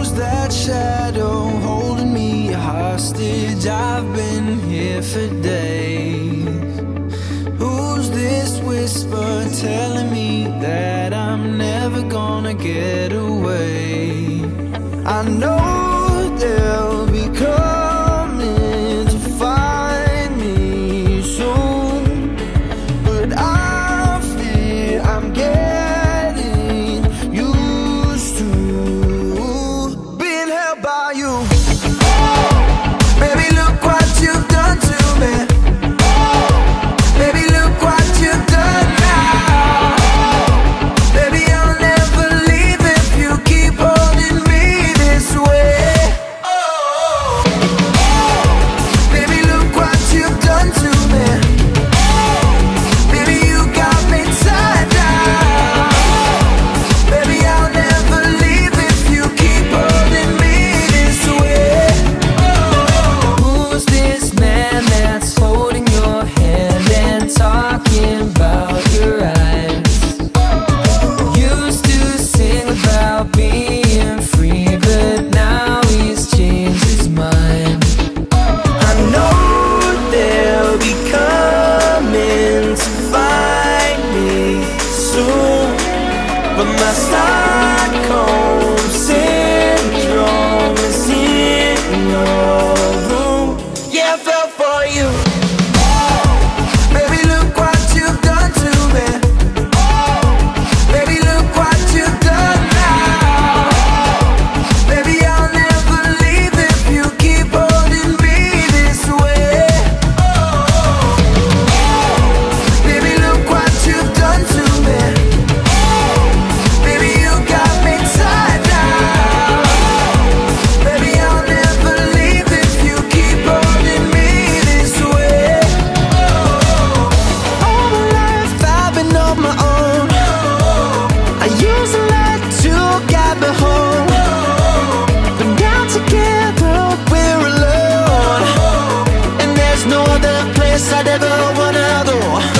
Who's that shadow holding me hostage? I've been here for days. Who's this whisper telling me that I'm never gonna get away? I know there. miss de never wanna